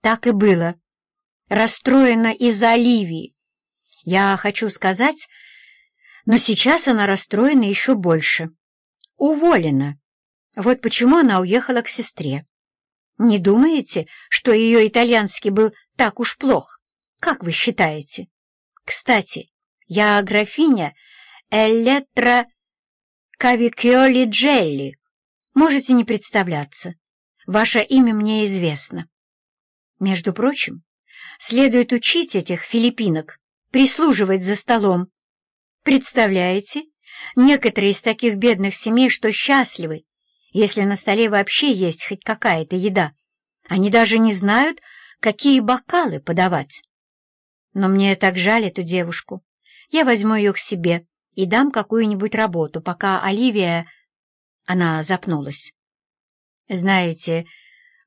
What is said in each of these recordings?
Так и было. Расстроена из-за Оливии. Я хочу сказать, но сейчас она расстроена еще больше. Уволена. Вот почему она уехала к сестре. Не думаете, что ее итальянский был так уж плох? Как вы считаете? Кстати, я графиня Эллетра Кавикиоли Джелли. Можете не представляться. Ваше имя мне известно. Между прочим, следует учить этих филиппинок прислуживать за столом. Представляете, некоторые из таких бедных семей, что счастливы, если на столе вообще есть хоть какая-то еда. Они даже не знают, какие бокалы подавать. Но мне так жаль эту девушку. Я возьму ее к себе и дам какую-нибудь работу, пока Оливия... Она запнулась. Знаете,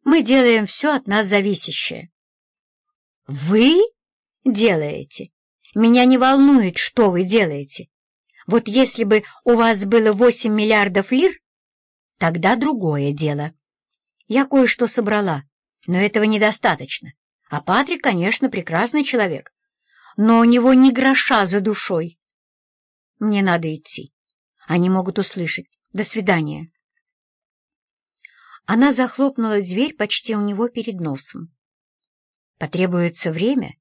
мы делаем все от нас зависящее. Вы делаете? Меня не волнует, что вы делаете. Вот если бы у вас было восемь миллиардов лир, тогда другое дело. Я кое-что собрала, но этого недостаточно. А Патрик, конечно, прекрасный человек, но у него ни гроша за душой. Мне надо идти. Они могут услышать. До свидания. Она захлопнула дверь почти у него перед носом. Потребуется время,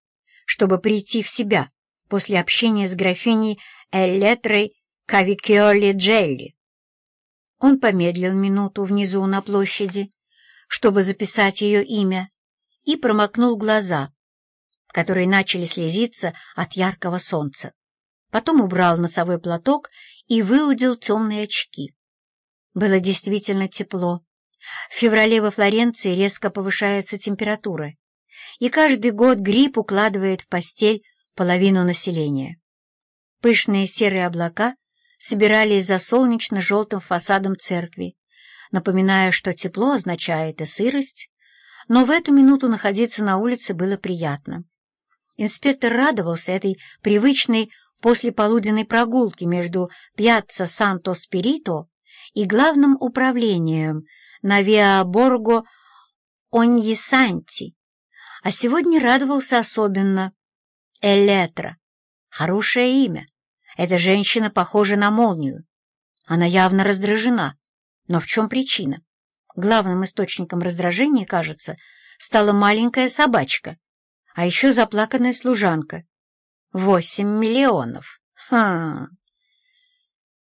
чтобы прийти в себя после общения с графиней Эллетрой Кавикиоли Джелли. Он помедлил минуту внизу на площади, чтобы записать ее имя, и промокнул глаза, которые начали слезиться от яркого солнца. Потом убрал носовой платок и выудил темные очки. Было действительно тепло. В феврале во Флоренции резко повышается температура, и каждый год грипп укладывает в постель половину населения. Пышные серые облака собирались за солнечно-желтым фасадом церкви, напоминая, что тепло означает и сырость, но в эту минуту находиться на улице было приятно. Инспектор радовался этой привычной послеполуденной прогулке между Пьяцца Санто-Спирито и главным управлением на Виа-Борго Оньесанти, а сегодня радовался особенно. Элетра. Хорошее имя. Эта женщина похожа на молнию. Она явно раздражена. Но в чем причина? Главным источником раздражения, кажется, стала маленькая собачка, а еще заплаканная служанка. Восемь миллионов. Ха!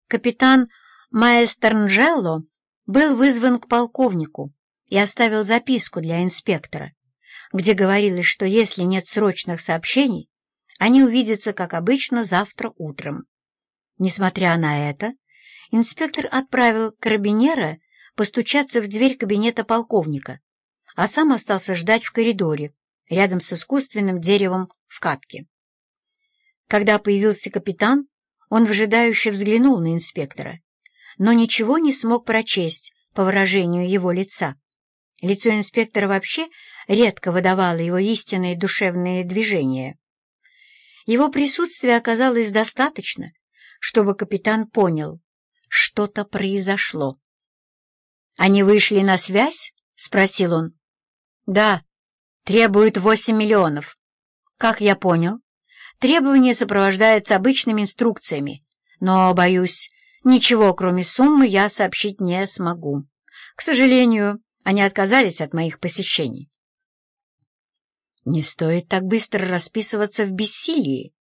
Капитан Маэстернджелло был вызван к полковнику и оставил записку для инспектора, где говорилось, что если нет срочных сообщений, они увидятся, как обычно, завтра утром. Несмотря на это, инспектор отправил карабинера постучаться в дверь кабинета полковника, а сам остался ждать в коридоре, рядом с искусственным деревом в катке. Когда появился капитан, он вжидающе взглянул на инспектора, но ничего не смог прочесть по выражению его лица. Лицо инспектора вообще редко выдавало его истинные душевные движения. Его присутствия оказалось достаточно, чтобы капитан понял, что-то произошло. «Они вышли на связь?» — спросил он. «Да, требуют восемь миллионов. Как я понял?» Требование сопровождается обычными инструкциями, но, боюсь, ничего, кроме суммы, я сообщить не смогу. К сожалению, они отказались от моих посещений. Не стоит так быстро расписываться в бессилии.